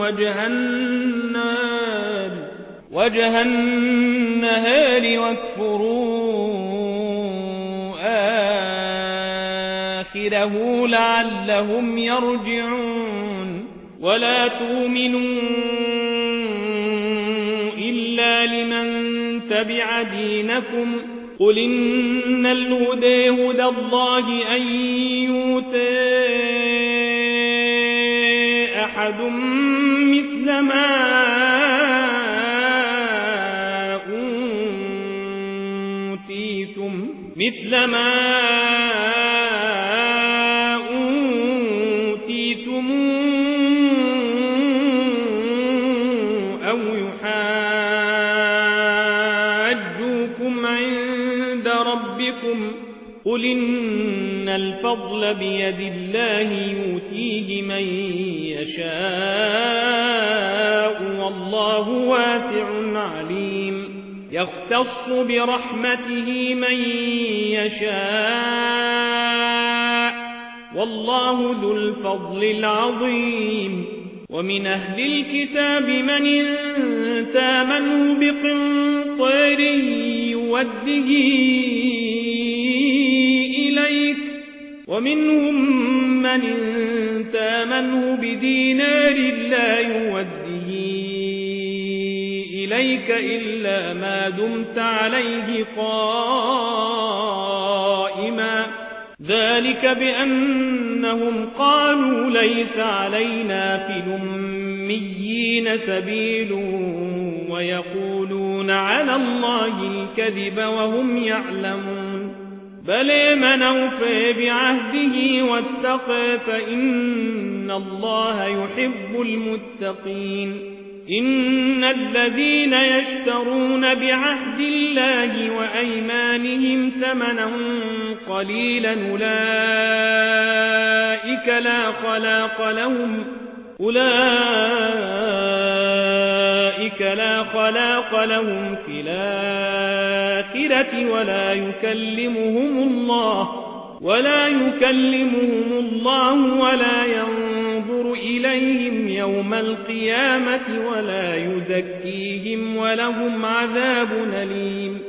وجه النار وجه النهار واكفروا آخره لعلهم يرجعون. ولا تؤمنوا إلا لمن تبع دينكم. قل إن الهدى هدى الله أن يؤتى أحد مثل ما أوتيتم مثل ما أوتيتم أو يحاجوكم عند ربكم. قل إن الفضل بيد الله يؤتيه من يشاء والله واسع عليم يختص برحمته من يشاء والله ذو الفضل العظيم ومن أهل الكتاب من تامنه بقنطير يوده إليك ومنهم من تامنه بدينار لا يوده إليك إلا ما دمت عليه قائما. ذلك بأنهم قالوا ليس علينا في الأميين سبيل ويقولون على الله الكذب وهم يعلمون. بل من أوفي بعهده واتقى فإن الله يحب المتقين. إن الذين يشترون بعهد الله وأيمانهم ثمنا قليلا أولئك لا خلاق لهم. أولئك لا خلاق لهم في الآخرة ولا يكلمهم الله ولا يكلمهم الله ولا ينظر إليهم يوم القيامة ولا يزكيهم ولهم عذاب أليم